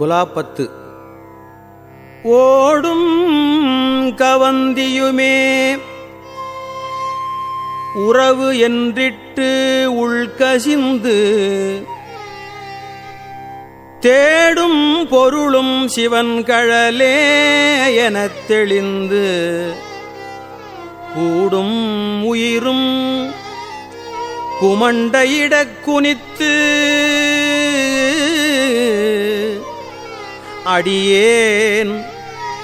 குலாப்பத்து ஓடும் கவந்தியுமே உறவு என்றிட்டு உள்கசிந்து தேடும் பொருளும் சிவன் கழலே எனத் தெளிந்து கூடும் உயிரும் குமண்டையிடக் குனித்து அடியேன்.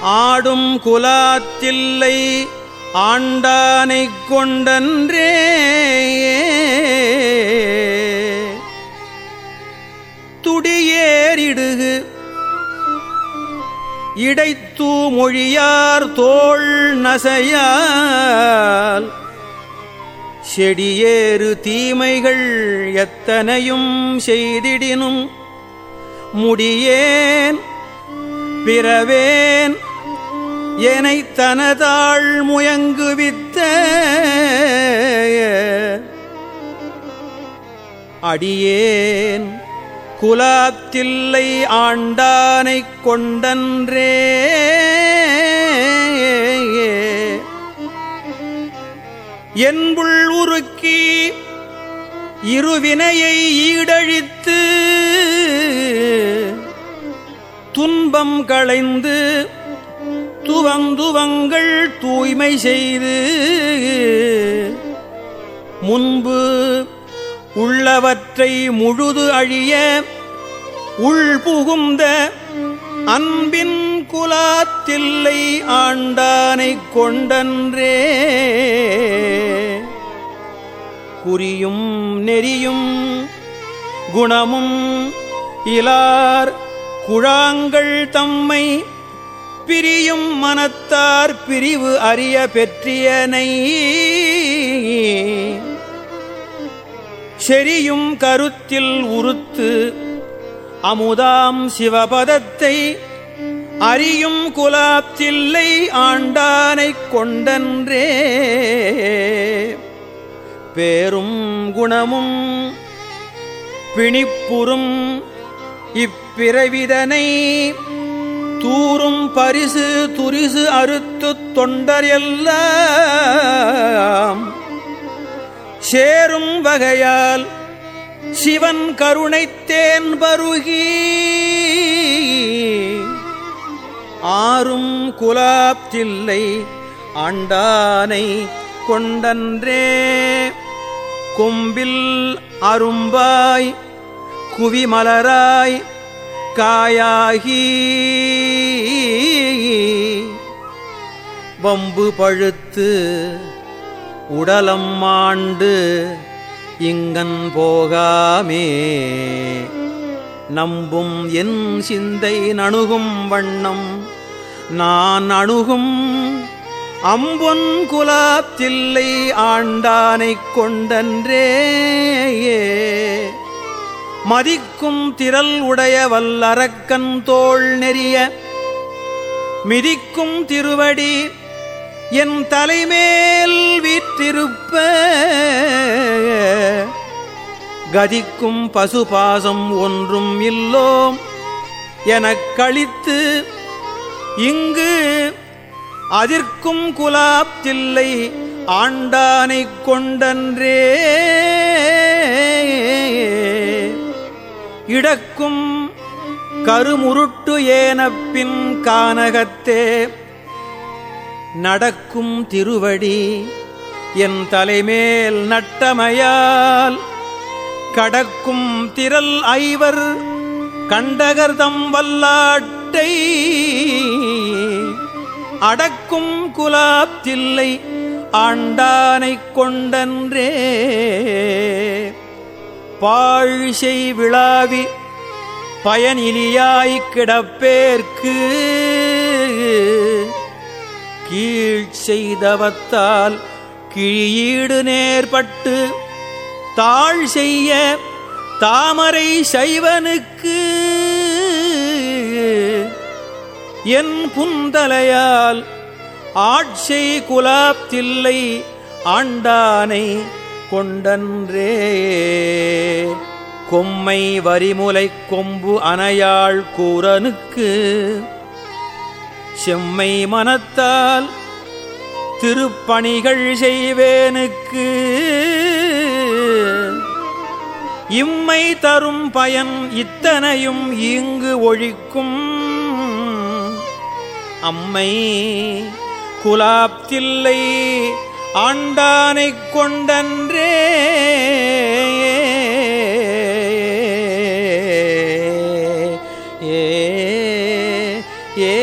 ஆடும் குலாத்தில்லை ஆண்டானை கொண்டன்றே. துடியேறிடுகு. இடைத்தூ மொழியார் தோல் நசையால். செடியேறு தீமைகள் எத்தனையும் செய்திடினும். முடியேன் பிறவேன். எனை தனதாள் முயங்குவித்த. அடியேன் குலாத்தில்லை ஆண்டானைக் கொண்டன்றே. என்புள் உருக்கி இருவினையை ஈடழித்து துன்பம் களைந்து துவந்துவங்கள் தூய்மை செய்து முன்பு உள்ளவற்றை முழுது அழிய உள்புகுந்த அன்பின் குலாத்தில்லை ஆண்டானை கொண்டன்றே. குறியும் நெறியும் குணமும் இலார் குழாங்கள் தம்மை பிரியும் மனத்தார் பிரிவு அறிய பெற்றியனை. செரியும் கருத்தில் உறுத்து அமுதாம் சிவபதத்தை அறியும் குலாப்தில்லை ஆண்டானைக் கொண்டன்றே. பேரும் குணமும் பிணிப்புறும் இப்பிறவிதனை தூரும் பரிசு துரிசு அறுத்து தொண்டர் எல்லாம் சேரும் வகையால் சிவன் கருணைத்தேன் பருகி ஆறும் குலாப்தில்லை ஆண்டானை கொண்டன்றே. கொம்பில் அரும்பாய் குவிமலராய் காயாகி வம்பு பழுத்து உடலம் மாண்டு இங்கன் போகாமே. நம்பும் என் சிந்தை நணுகும் வண்ணம் நான் அணுகும் அம்பொன் குலாத்தில்லை ஆண்டானைக் கொண்டன்றே மதிக்கும் திரள் உடைய வல்லரக்கன் தோள் நெறிய. மிதிக்கும் திருவடி என் தலைமேல் வீற்றிருப்ப. கதிக்கும் பசுபாசம் ஒன்றும் இல்லோம் எனக் கழித்து இங்கு அதிர்க்கும் குலாப்தில்லை ஆண்டானைக் கொண்டன்றே. இடக்கும் கருமுருட்டு ஏனப்பின் கானகத்தே. நடக்கும் திருவடி என் தலைமேல் நட்டமையால். கடக்கும் திரல் ஐவர் கண்டகர்தம் வல்லாட்டை. அடக்கும் குலாப்தில்லை ஆண்டானை கொண்டன்றே. பாழிசை விழாவி பயனிலியாய்க் கிடப்பேற்கு. கீழ் செய்தவத்தால் கிழியீடு நேர்பட்டு தாழ் செய்ய தாமரை சைவனுக்கு. என் புந்தலையால் ஆட்சை குலாப்தில்லை ஆண்டானை கொண்டன்றே. கொம்மை வரிமுலை கொம்பு அணையாள் கூரனுக்கு செம்மை மனத்தால் திருப்பணிகள் செய்வேனுக்கு. இம்மை தரும் பயன் இத்தனையும் இங்கு ஒழிக்கும். அம்மை குலாப்தில்லை ஆண்டானைக் கொண்டன்றே. ஏ ஏ